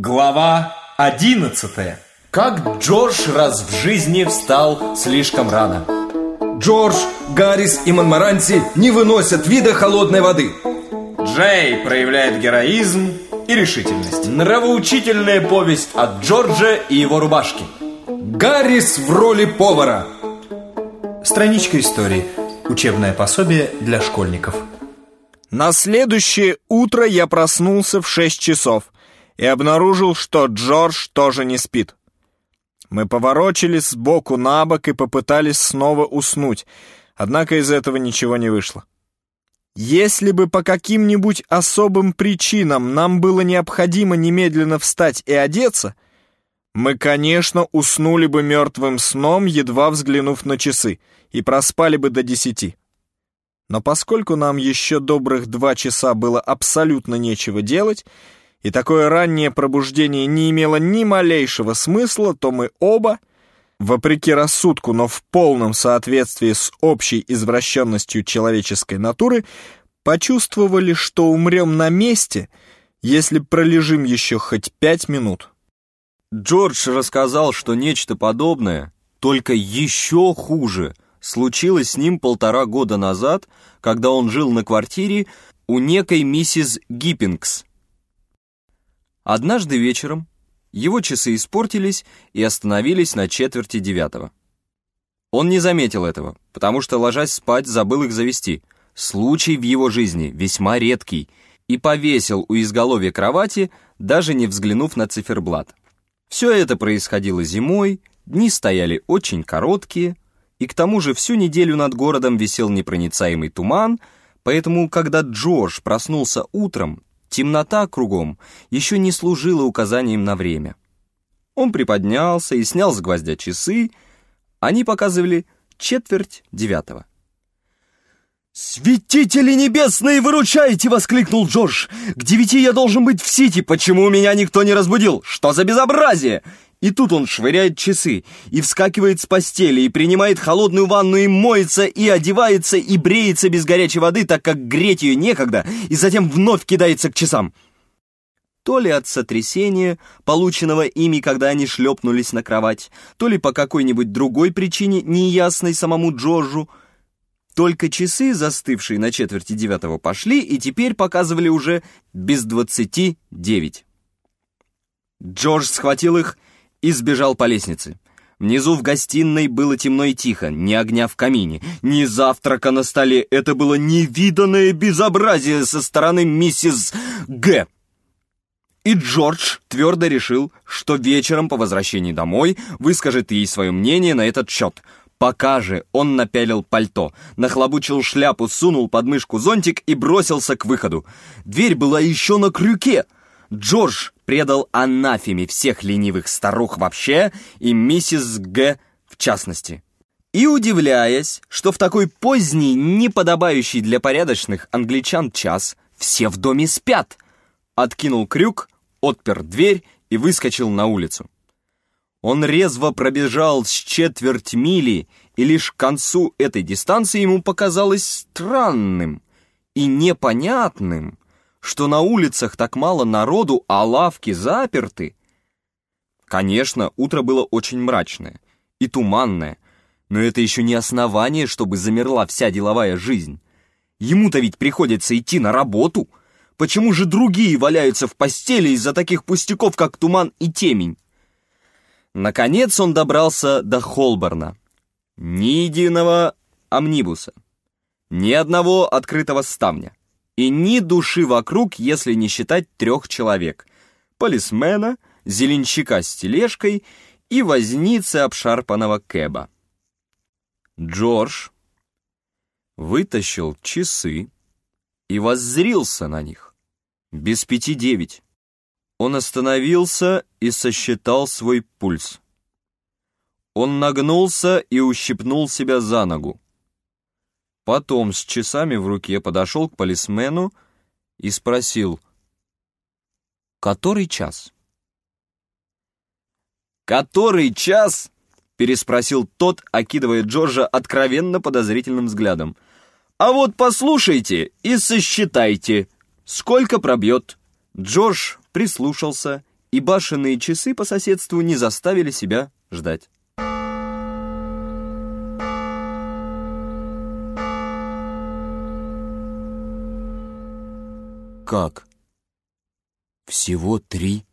Глава одиннадцатая. Как Джордж раз в жизни встал слишком рано. Джордж, Гаррис и Монмаранси не выносят вида холодной воды. Джей проявляет героизм и решительность. Нравоучительная повесть от Джорджа и его рубашки. Гаррис в роли повара. Страничка истории. Учебное пособие для школьников. На следующее утро я проснулся в 6 часов и обнаружил, что Джордж тоже не спит. Мы поворочились сбоку на бок и попытались снова уснуть, однако из этого ничего не вышло. Если бы по каким-нибудь особым причинам нам было необходимо немедленно встать и одеться, мы, конечно, уснули бы мертвым сном, едва взглянув на часы, и проспали бы до десяти. Но поскольку нам еще добрых два часа было абсолютно нечего делать, и такое раннее пробуждение не имело ни малейшего смысла, то мы оба, вопреки рассудку, но в полном соответствии с общей извращенностью человеческой натуры, почувствовали, что умрем на месте, если пролежим еще хоть пять минут. Джордж рассказал, что нечто подобное, только еще хуже, случилось с ним полтора года назад, когда он жил на квартире у некой миссис Гиппингс. Однажды вечером его часы испортились и остановились на четверти девятого. Он не заметил этого, потому что, ложась спать, забыл их завести. Случай в его жизни весьма редкий, и повесил у изголовья кровати, даже не взглянув на циферблат. Все это происходило зимой, дни стояли очень короткие, и к тому же всю неделю над городом висел непроницаемый туман, поэтому, когда Джордж проснулся утром, темнота кругом еще не служила указанием на время. Он приподнялся и снял с гвоздя часы, они показывали четверть девятого. «Святители небесные, выручайте!» — воскликнул Джордж. «К девяти я должен быть в Сити. Почему меня никто не разбудил? Что за безобразие?» И тут он швыряет часы, и вскакивает с постели, и принимает холодную ванну, и моется, и одевается, и бреется без горячей воды, так как греть ее некогда, и затем вновь кидается к часам. То ли от сотрясения, полученного ими, когда они шлепнулись на кровать, то ли по какой-нибудь другой причине, неясной самому Джорджу, только часы, застывшие на четверти девятого, пошли и теперь показывали уже без двадцати девять. Джордж схватил их и сбежал по лестнице. Внизу в гостиной было темно и тихо, ни огня в камине, ни завтрака на столе. Это было невиданное безобразие со стороны миссис Г. И Джордж твердо решил, что вечером по возвращении домой выскажет ей свое мнение на этот счет. Пока же он напялил пальто, нахлобучил шляпу, сунул под мышку зонтик и бросился к выходу. Дверь была еще на крюке. Джордж предал анафеме всех ленивых старух вообще и миссис Г. в частности. И удивляясь, что в такой поздний, неподобающий для порядочных англичан час все в доме спят, откинул крюк, отпер дверь и выскочил на улицу. Он резво пробежал с четверть мили, и лишь к концу этой дистанции ему показалось странным и непонятным, что на улицах так мало народу, а лавки заперты. Конечно, утро было очень мрачное и туманное, но это еще не основание, чтобы замерла вся деловая жизнь. Ему-то ведь приходится идти на работу. Почему же другие валяются в постели из-за таких пустяков, как туман и темень? Наконец он добрался до Холборна. Ни единого амнибуса, ни одного открытого ставня и ни души вокруг, если не считать трех человек. Полисмена, зеленщика с тележкой и возницы обшарпанного кэба. Джордж вытащил часы и воззрился на них. Без пяти девять. Он остановился и сосчитал свой пульс. Он нагнулся и ущипнул себя за ногу. Потом с часами в руке подошел к полисмену и спросил, «Который час?» «Который час?» — переспросил тот, окидывая Джорджа откровенно подозрительным взглядом. «А вот послушайте и сосчитайте, сколько пробьет». Джордж прислушался и башенные часы по соседству не заставили себя ждать. «Как? Всего три?»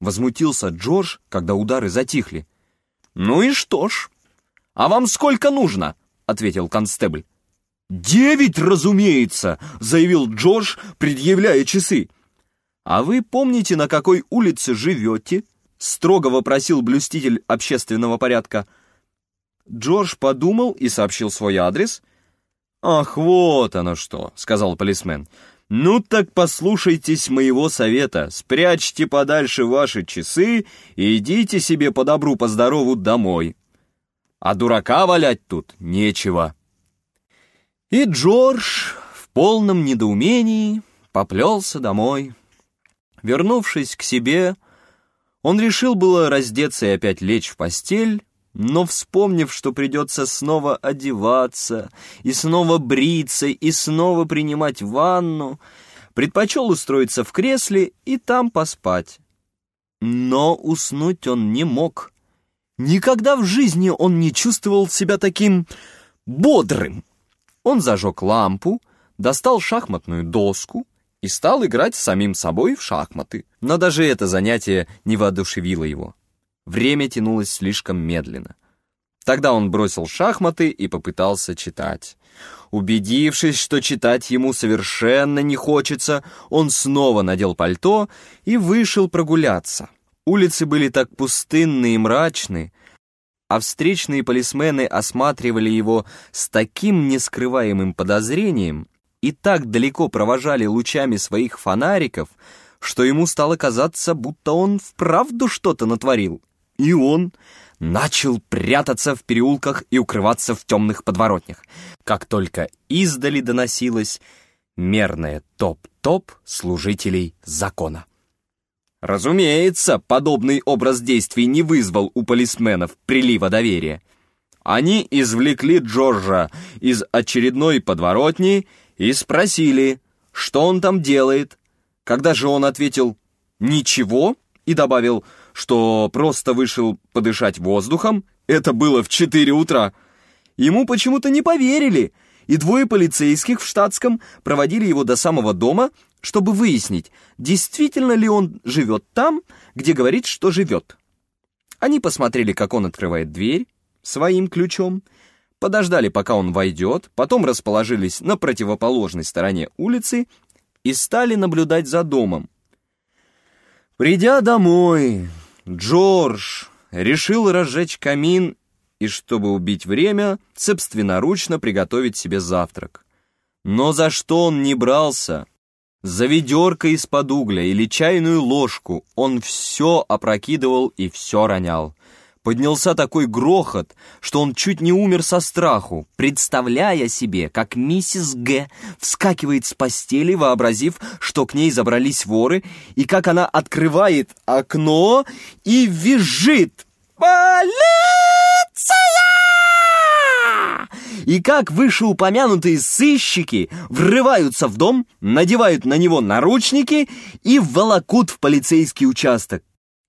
Возмутился Джордж, когда удары затихли. «Ну и что ж? А вам сколько нужно?» — ответил констебль. «Девять, разумеется!» — заявил Джордж, предъявляя часы. «А вы помните, на какой улице живете?» — строго вопросил блюститель общественного порядка. Джордж подумал и сообщил свой адрес. «Ах, вот оно что!» — сказал полисмен. «Ну так послушайтесь моего совета. Спрячьте подальше ваши часы и идите себе по добру, по здорову домой. А дурака валять тут нечего». И Джордж в полном недоумении поплелся домой. Вернувшись к себе, он решил было раздеться и опять лечь в постель, но, вспомнив, что придется снова одеваться, и снова бриться, и снова принимать ванну, предпочел устроиться в кресле и там поспать. Но уснуть он не мог. Никогда в жизни он не чувствовал себя таким бодрым. Он зажег лампу, достал шахматную доску и стал играть с самим собой в шахматы. Но даже это занятие не воодушевило его. Время тянулось слишком медленно. Тогда он бросил шахматы и попытался читать. Убедившись, что читать ему совершенно не хочется, он снова надел пальто и вышел прогуляться. Улицы были так пустынны и мрачны, а встречные полисмены осматривали его с таким нескрываемым подозрением и так далеко провожали лучами своих фонариков, что ему стало казаться, будто он вправду что-то натворил. И он начал прятаться в переулках и укрываться в темных подворотнях. Как только издали доносилось мерное топ-топ служителей закона. Разумеется, подобный образ действий не вызвал у полисменов прилива доверия. Они извлекли Джорджа из очередной подворотни и спросили, что он там делает. Когда же он ответил «ничего» и добавил «ничего», что просто вышел подышать воздухом, это было в 4 утра. Ему почему-то не поверили, и двое полицейских в штатском проводили его до самого дома, чтобы выяснить, действительно ли он живет там, где говорит, что живет. Они посмотрели, как он открывает дверь своим ключом, подождали, пока он войдет, потом расположились на противоположной стороне улицы и стали наблюдать за домом. Придя домой, Джордж решил разжечь камин и, чтобы убить время, собственноручно приготовить себе завтрак. Но за что он не брался? За ведерко из-под угля или чайную ложку он все опрокидывал и все ронял. Поднялся такой грохот, что он чуть не умер со страху, представляя себе, как миссис Г. вскакивает с постели, вообразив, что к ней забрались воры, и как она открывает окно и визжит «Полиция!» И как вышеупомянутые сыщики врываются в дом, надевают на него наручники и волокут в полицейский участок.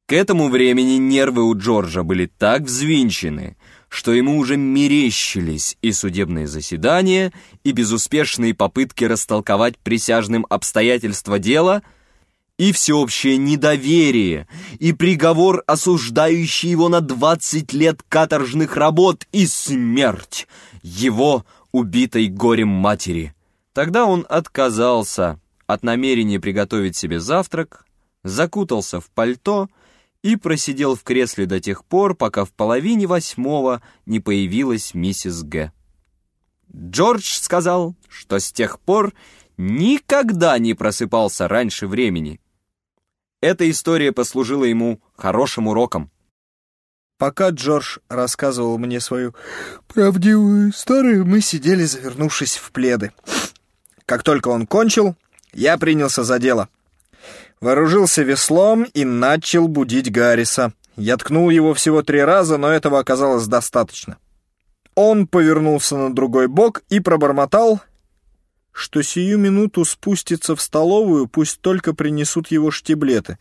К этому времени нервы у Джорджа были так взвинчены, что ему уже мерещились и судебные заседания, и безуспешные попытки растолковать присяжным обстоятельства дела, и всеобщее недоверие, и приговор, осуждающий его на 20 лет каторжных работ, и смерть его, убитой горем матери. Тогда он отказался от намерения приготовить себе завтрак, закутался в пальто и просидел в кресле до тех пор, пока в половине восьмого не появилась миссис Г. Джордж сказал, что с тех пор никогда не просыпался раньше времени. Эта история послужила ему хорошим уроком. Пока Джордж рассказывал мне свою правдивую историю, мы сидели, завернувшись в пледы. Как только он кончил, я принялся за дело — Вооружился веслом и начал будить Гарриса. Я ткнул его всего три раза, но этого оказалось достаточно. Он повернулся на другой бок и пробормотал, что сию минуту спустится в столовую, пусть только принесут его штиблеты.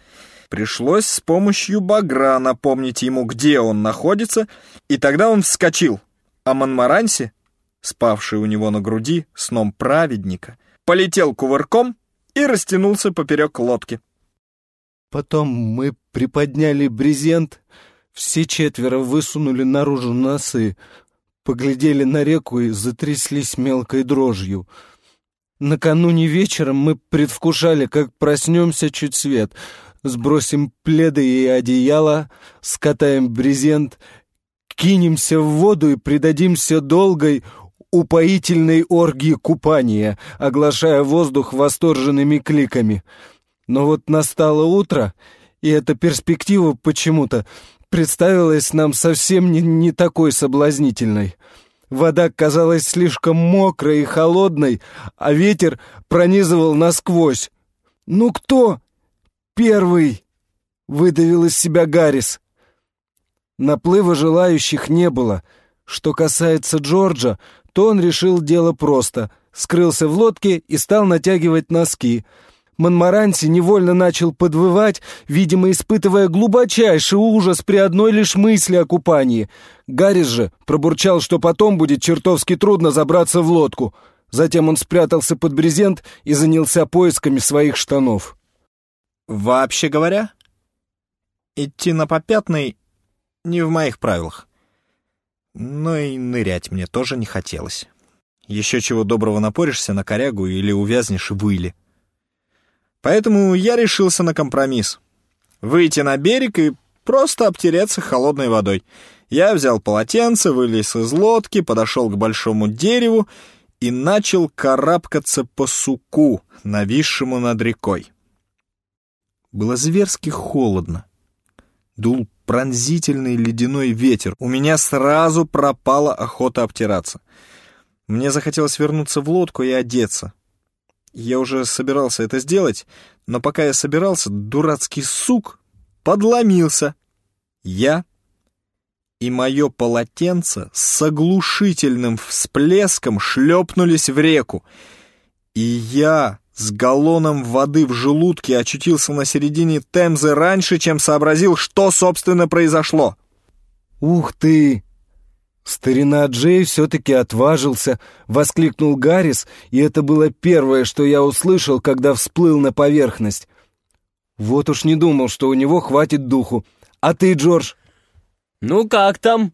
Пришлось с помощью багра напомнить ему, где он находится, и тогда он вскочил, а Монмаранси, спавший у него на груди сном праведника, полетел кувырком и растянулся поперек лодки. Потом мы приподняли брезент, все четверо высунули наружу носы, поглядели на реку и затряслись мелкой дрожью. Накануне вечером мы предвкушали, как проснемся чуть свет, сбросим пледы и одеяло, скатаем брезент, кинемся в воду и предадимся долгой, упоительной оргии купания, оглашая воздух восторженными кликами. Но вот настало утро, и эта перспектива почему-то представилась нам совсем не, не такой соблазнительной. Вода казалась слишком мокрой и холодной, а ветер пронизывал насквозь. «Ну кто?» «Первый!» — выдавил из себя Гаррис. Наплыва желающих не было. Что касается Джорджа, то он решил дело просто. Скрылся в лодке и стал натягивать носки. Монмаранси невольно начал подвывать, видимо, испытывая глубочайший ужас при одной лишь мысли о купании. Гаррис же пробурчал, что потом будет чертовски трудно забраться в лодку. Затем он спрятался под брезент и занялся поисками своих штанов. Вообще говоря, идти на попятный не в моих правилах. Но и нырять мне тоже не хотелось. Еще чего доброго напоришься на корягу или увязнешь в иле. Поэтому я решился на компромисс. Выйти на берег и просто обтереться холодной водой. Я взял полотенце, вылез из лодки, подошел к большому дереву и начал карабкаться по суку, нависшему над рекой. Было зверски холодно. Дул пронзительный ледяной ветер. У меня сразу пропала охота обтираться. Мне захотелось вернуться в лодку и одеться. Я уже собирался это сделать, но пока я собирался, дурацкий сук подломился. Я и мое полотенце с оглушительным всплеском шлепнулись в реку. И я с галлоном воды в желудке очутился на середине Темзы раньше, чем сообразил, что, собственно, произошло. «Ух ты!» «Старина Джей все-таки отважился», — воскликнул Гаррис, и это было первое, что я услышал, когда всплыл на поверхность. Вот уж не думал, что у него хватит духу. А ты, Джордж? «Ну как там?»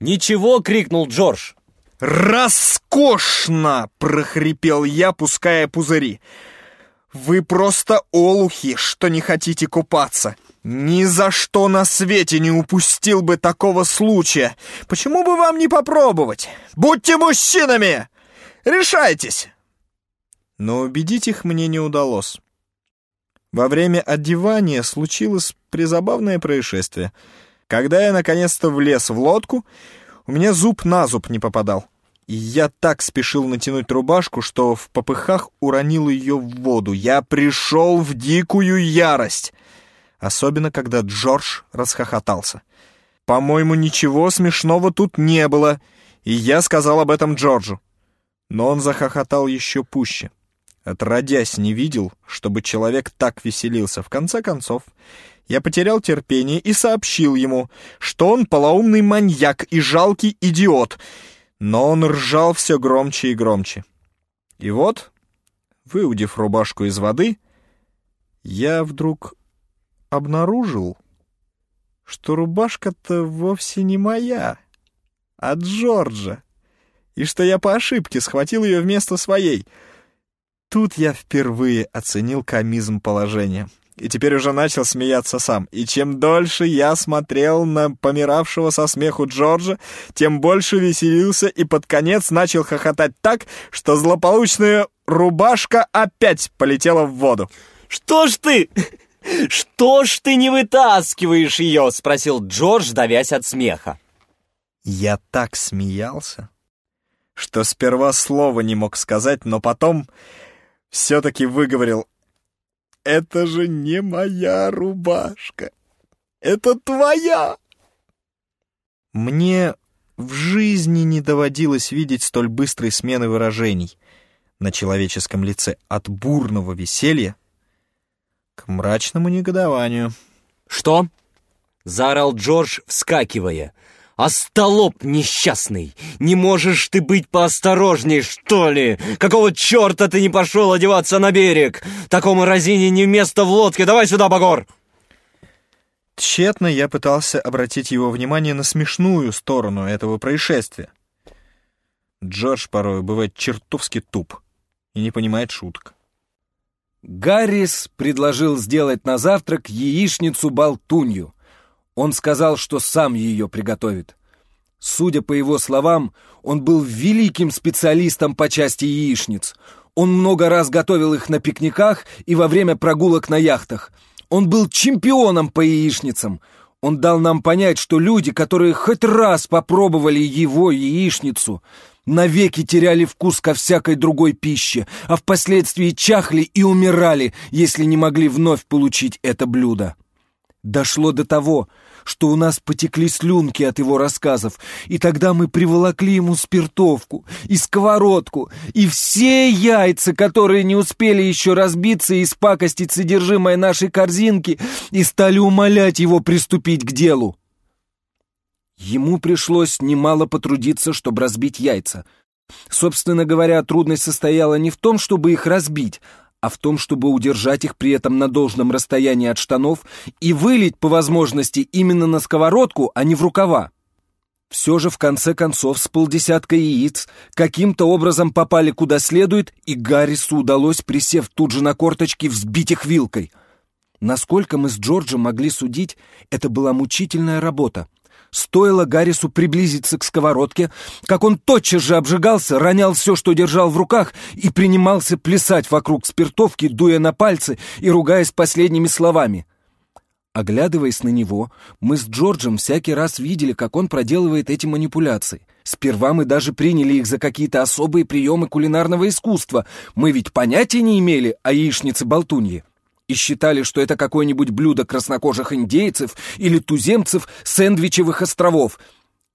«Ничего!» — крикнул Джордж. «Роскошно!» — прохрипел я, пуская пузыри. «Вы просто олухи, что не хотите купаться. Ни за что на свете не упустил бы такого случая. Почему бы вам не попробовать? Будьте мужчинами! Решайтесь!» Но убедить их мне не удалось. Во время одевания случилось призабавное происшествие. Когда я наконец-то влез в лодку, у меня зуб на зуб не попадал. И я так спешил натянуть рубашку, что в попыхах уронил ее в воду. Я пришел в дикую ярость. Особенно, когда Джордж расхохотался. По-моему, ничего смешного тут не было, и я сказал об этом Джорджу. Но он захохотал еще пуще. Отродясь не видел, чтобы человек так веселился. В конце концов, я потерял терпение и сообщил ему, что он полоумный маньяк и жалкий идиот — но он ржал все громче и громче. И вот, выудив рубашку из воды, я вдруг обнаружил, что рубашка-то вовсе не моя, а Джорджа, и что я по ошибке схватил ее вместо своей. Тут я впервые оценил комизм положения и теперь уже начал смеяться сам. И чем дольше я смотрел на помиравшего со смеху Джорджа, тем больше веселился и под конец начал хохотать так, что злополучная рубашка опять полетела в воду. «Что ж ты? Что ж ты не вытаскиваешь ее?» — спросил Джордж, давясь от смеха. Я так смеялся, что сперва слова не мог сказать, но потом все-таки выговорил это же не моя рубашка. Это твоя. Мне в жизни не доводилось видеть столь быстрой смены выражений на человеческом лице от бурного веселья к мрачному негодованию. «Что?» — заорал Джордж, вскакивая. «Остолоп несчастный! Не можешь ты быть поосторожней, что ли? Какого черта ты не пошел одеваться на берег? Такому разине не место в лодке! Давай сюда, Багор!» Тщетно я пытался обратить его внимание на смешную сторону этого происшествия. Джордж порой бывает чертовски туп и не понимает шуток. Гаррис предложил сделать на завтрак яичницу-болтунью. Он сказал, что сам ее приготовит. Судя по его словам, он был великим специалистом по части яичниц. Он много раз готовил их на пикниках и во время прогулок на яхтах. Он был чемпионом по яичницам. Он дал нам понять, что люди, которые хоть раз попробовали его яичницу, навеки теряли вкус ко всякой другой пище, а впоследствии чахли и умирали, если не могли вновь получить это блюдо. Дошло до того, что у нас потекли слюнки от его рассказов, и тогда мы приволокли ему спиртовку и сковородку, и все яйца, которые не успели еще разбиться и спакостить содержимое нашей корзинки, и стали умолять его приступить к делу. Ему пришлось немало потрудиться, чтобы разбить яйца. Собственно говоря, трудность состояла не в том, чтобы их разбить, а в том, чтобы удержать их при этом на должном расстоянии от штанов и вылить, по возможности, именно на сковородку, а не в рукава. Все же, в конце концов, с полдесятка яиц каким-то образом попали куда следует, и Гаррису удалось, присев тут же на корточки, взбить их вилкой. Насколько мы с Джорджем могли судить, это была мучительная работа. Стоило Гаррису приблизиться к сковородке, как он тотчас же обжигался, ронял все, что держал в руках, и принимался плясать вокруг спиртовки, дуя на пальцы и ругаясь последними словами. Оглядываясь на него, мы с Джорджем всякий раз видели, как он проделывает эти манипуляции. Сперва мы даже приняли их за какие-то особые приемы кулинарного искусства. Мы ведь понятия не имели о яичнице-болтунье и считали, что это какое-нибудь блюдо краснокожих индейцев или туземцев сэндвичевых островов,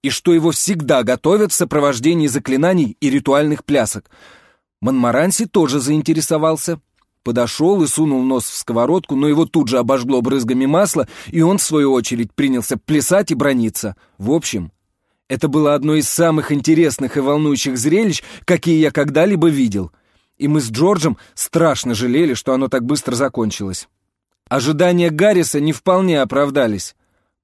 и что его всегда готовят в сопровождении заклинаний и ритуальных плясок. Монмаранси тоже заинтересовался. Подошел и сунул нос в сковородку, но его тут же обожгло брызгами масла, и он, в свою очередь, принялся плясать и брониться. В общем, это было одно из самых интересных и волнующих зрелищ, какие я когда-либо видел — и мы с Джорджем страшно жалели, что оно так быстро закончилось. Ожидания Гарриса не вполне оправдались.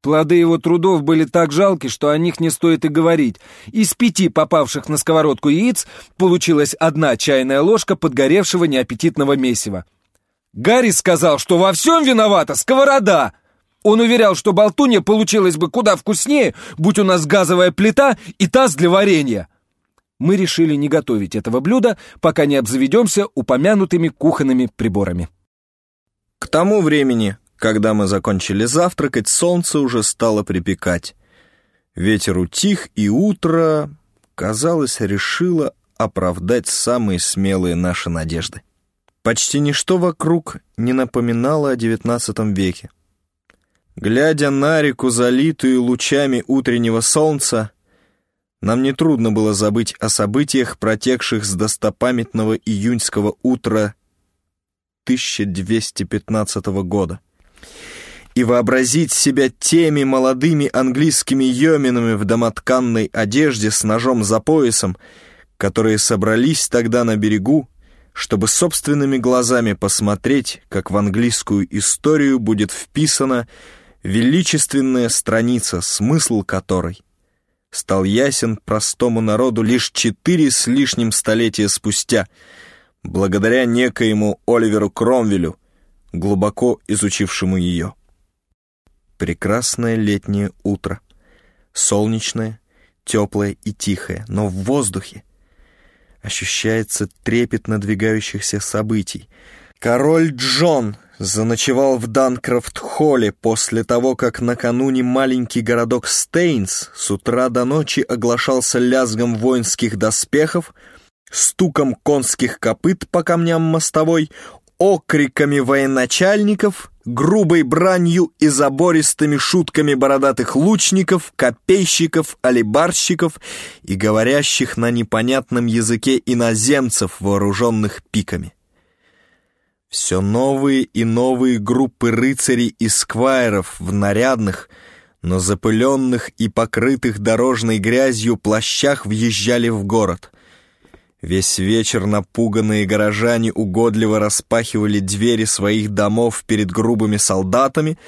Плоды его трудов были так жалки, что о них не стоит и говорить. Из пяти попавших на сковородку яиц получилась одна чайная ложка подгоревшего неаппетитного месива. Гаррис сказал, что во всем виновата сковорода. Он уверял, что болтунья получилась бы куда вкуснее, будь у нас газовая плита и таз для варенья мы решили не готовить этого блюда, пока не обзаведемся упомянутыми кухонными приборами. К тому времени, когда мы закончили завтракать, солнце уже стало припекать. Ветер утих, и утро, казалось, решило оправдать самые смелые наши надежды. Почти ничто вокруг не напоминало о девятнадцатом веке. Глядя на реку, залитую лучами утреннего солнца, нам нетрудно было забыть о событиях, протекших с достопамятного июньского утра 1215 года, и вообразить себя теми молодыми английскими йоминами в домотканной одежде с ножом за поясом, которые собрались тогда на берегу, чтобы собственными глазами посмотреть, как в английскую историю будет вписана величественная страница, смысл которой — стал ясен простому народу лишь четыре с лишним столетия спустя, благодаря некоему Оливеру Кромвелю, глубоко изучившему ее. Прекрасное летнее утро, солнечное, теплое и тихое, но в воздухе ощущается трепет надвигающихся событий. Король Джон заночевал в Данкрофт-холле после того, как накануне маленький городок Стейнс с утра до ночи оглашался лязгом воинских доспехов, стуком конских копыт по камням мостовой, окриками военачальников, грубой бранью и забористыми шутками бородатых лучников, копейщиков, алибарщиков и говорящих на непонятном языке иноземцев, вооруженных пиками. Все новые и новые группы рыцарей и сквайров в нарядных, но запыленных и покрытых дорожной грязью плащах въезжали в город. Весь вечер напуганные горожане угодливо распахивали двери своих домов перед грубыми солдатами,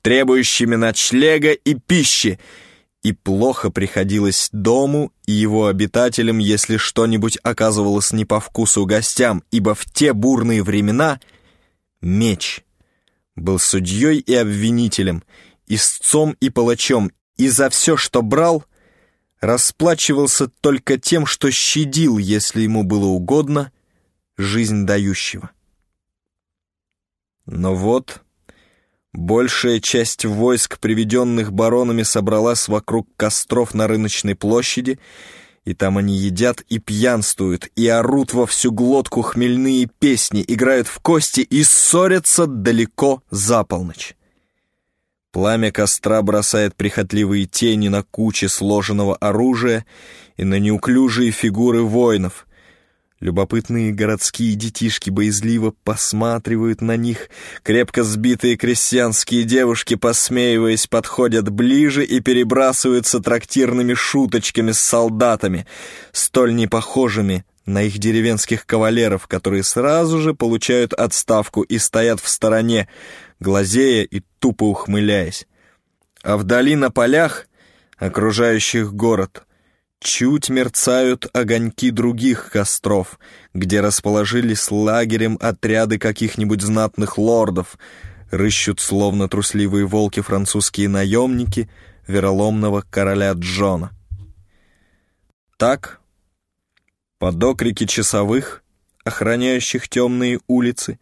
требующими ночлега и пищи, и плохо приходилось дому и его обитателям, если что-нибудь оказывалось не по вкусу гостям, ибо в те бурные времена меч был судьей и обвинителем, истцом и палачом, и за все, что брал, расплачивался только тем, что щадил, если ему было угодно, жизнь дающего. Но вот большая часть войск, приведенных баронами, собралась вокруг костров на рыночной площади, и там они едят и пьянствуют, и орут во всю глотку хмельные песни, играют в кости и ссорятся далеко за полночь. Пламя костра бросает прихотливые тени на кучи сложенного оружия и на неуклюжие фигуры воинов. Любопытные городские детишки боязливо посматривают на них. Крепко сбитые крестьянские девушки, посмеиваясь, подходят ближе и перебрасываются трактирными шуточками с солдатами, столь непохожими на их деревенских кавалеров, которые сразу же получают отставку и стоят в стороне, глазея и тупо ухмыляясь. А вдали на полях, окружающих город, чуть мерцают огоньки других костров, где расположились лагерем отряды каких-нибудь знатных лордов, рыщут словно трусливые волки французские наемники вероломного короля Джона. Так, под окрики часовых, охраняющих темные улицы,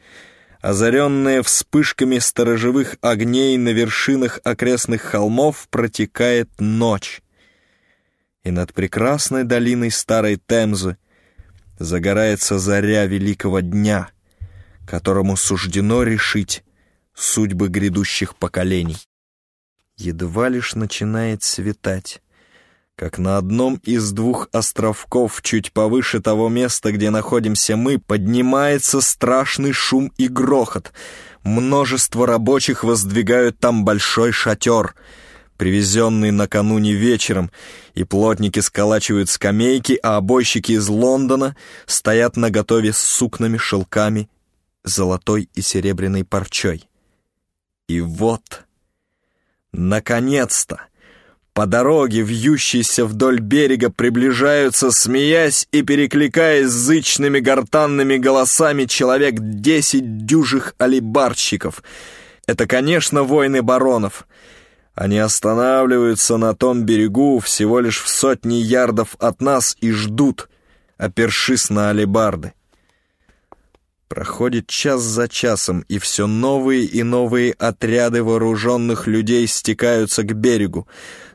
озаренная вспышками сторожевых огней на вершинах окрестных холмов, протекает ночь. И над прекрасной долиной старой Темзы загорается заря великого дня, которому суждено решить судьбы грядущих поколений. Едва лишь начинает светать, как на одном из двух островков, чуть повыше того места, где находимся мы, поднимается страшный шум и грохот. Множество рабочих воздвигают там большой шатер, привезенный накануне вечером, и плотники сколачивают скамейки, а обойщики из Лондона стоят наготове с сукнами, шелками, золотой и серебряной парчой. И вот, наконец-то, по дороге, вьющейся вдоль берега, приближаются, смеясь и перекликаясь зычными гортанными голосами человек десять дюжих алибарщиков. Это, конечно, воины баронов. Они останавливаются на том берегу всего лишь в сотни ярдов от нас и ждут, опершись на алибарды. Проходит час за часом, и все новые и новые отряды вооруженных людей стекаются к берегу.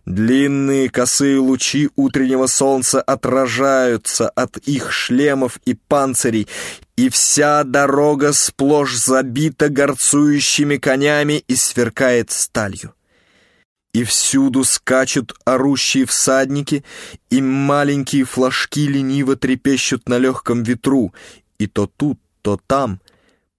Длинные косые лучи утреннего солнца отражаются от их шлемов и панцирей, и вся дорога сплошь забита горцующими конями и сверкает сталью. И всюду скачут орущие всадники, и маленькие флажки лениво трепещут на легком ветру, и то тут, то там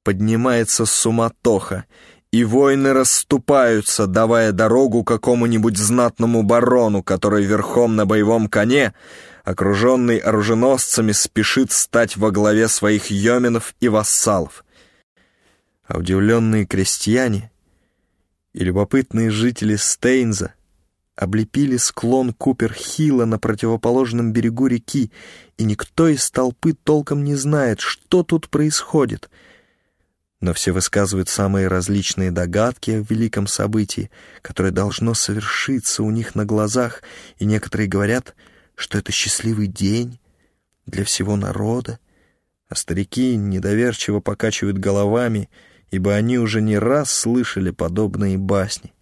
поднимается суматоха, и воины расступаются, давая дорогу какому-нибудь знатному барону, который верхом на боевом коне, окруженный оруженосцами, спешит стать во главе своих йоменов и вассалов. А удивленные крестьяне и любопытные жители Стейнза облепили склон Купер-Хилла на противоположном берегу реки, и никто из толпы толком не знает, что тут происходит. Но все высказывают самые различные догадки о великом событии, которое должно совершиться у них на глазах, и некоторые говорят, что это счастливый день для всего народа, а старики недоверчиво покачивают головами, ибо они уже не раз слышали подобные басни.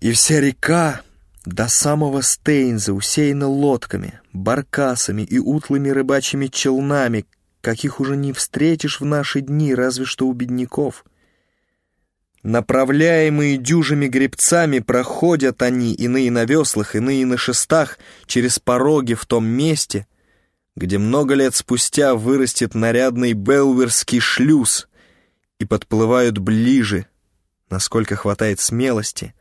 И вся река до самого Стейнза усеяна лодками, баркасами и утлыми рыбачьими челнами, каких уже не встретишь в наши дни, разве что у бедняков. Направляемые дюжими гребцами проходят они, иные на веслах, иные на шестах, через пороги в том месте, где много лет спустя вырастет нарядный Белверский шлюз, и подплывают ближе, насколько хватает смелости,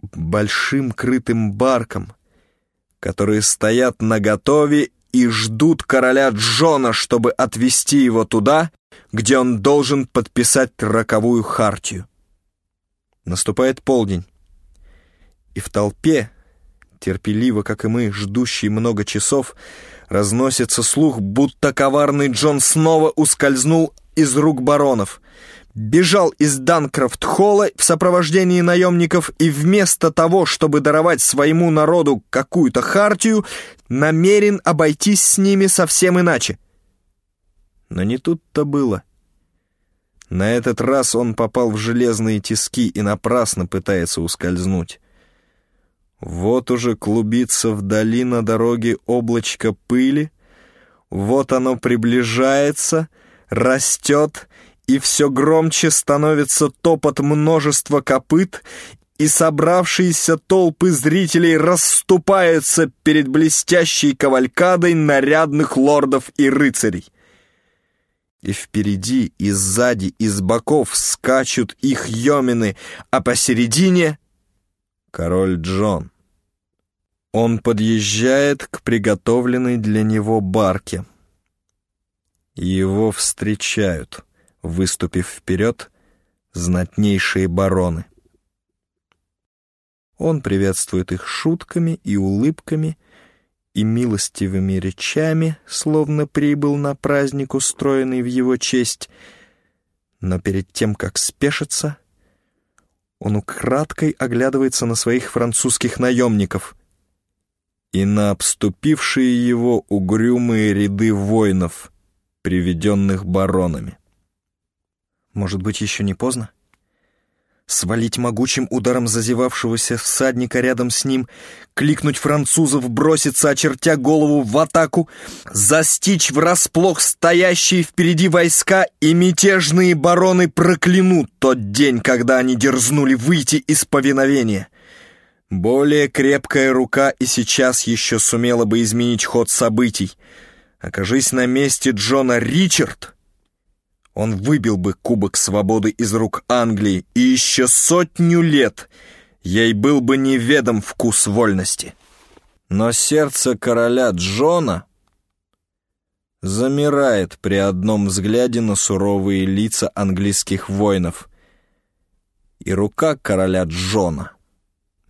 большим крытым баркам, которые стоят наготове и ждут короля Джона, чтобы отвезти его туда, где он должен подписать роковую хартию. Наступает полдень, и в толпе, терпеливо, как и мы, ждущие много часов, разносится слух, будто коварный Джон снова ускользнул из рук баронов, бежал из Данкрофт-холла в сопровождении наемников и вместо того, чтобы даровать своему народу какую-то хартию, намерен обойтись с ними совсем иначе. Но не тут-то было. На этот раз он попал в железные тиски и напрасно пытается ускользнуть. Вот уже клубится вдали на дороге облачко пыли, вот оно приближается, растет, и все громче становится топот множества копыт, и собравшиеся толпы зрителей расступаются перед блестящей кавалькадой нарядных лордов и рыцарей. И впереди, и сзади, и с боков скачут их йомины, а посередине — король Джон. Он подъезжает к приготовленной для него барке. Его встречают, выступив вперед, знатнейшие бароны. Он приветствует их шутками и улыбками, и милостивыми речами, словно прибыл на праздник, устроенный в его честь. Но перед тем, как спешиться, он украдкой оглядывается на своих французских наемников и на обступившие его угрюмые ряды воинов, приведенных баронами. Может быть, еще не поздно? свалить могучим ударом зазевавшегося всадника рядом с ним, кликнуть французов, броситься, очертя голову в атаку, застичь врасплох стоящие впереди войска, и мятежные бароны проклянут тот день, когда они дерзнули выйти из повиновения. Более крепкая рука и сейчас еще сумела бы изменить ход событий. Окажись на месте Джона Ричард — он выбил бы Кубок Свободы из рук Англии, и еще сотню лет ей был бы неведом вкус вольности. Но сердце короля Джона замирает при одном взгляде на суровые лица английских воинов, и рука короля Джона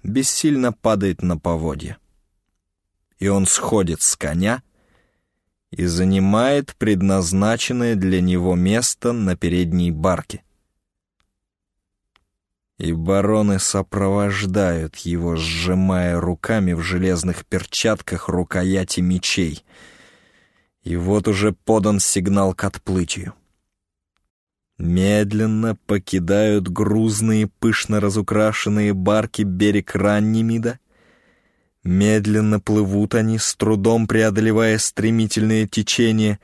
бессильно падает на поводья. И он сходит с коня, и занимает предназначенное для него место на передней барке. И бароны сопровождают его, сжимая руками в железных перчатках рукояти мечей. И вот уже подан сигнал к отплытию. Медленно покидают грузные, пышно разукрашенные барки берег Раннемида, Медленно плывут они, с трудом преодолевая стремительное течение,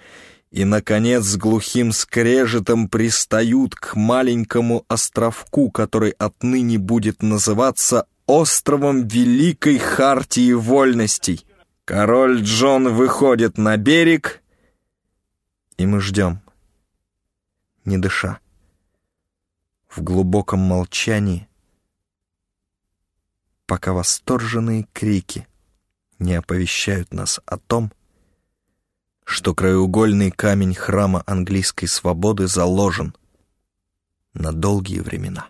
и, наконец, с глухим скрежетом пристают к маленькому островку, который отныне будет называться островом Великой Хартии Вольностей. Король Джон выходит на берег, и мы ждем, не дыша, в глубоком молчании, пока восторженные крики не оповещают нас о том, что краеугольный камень храма английской свободы заложен на долгие времена.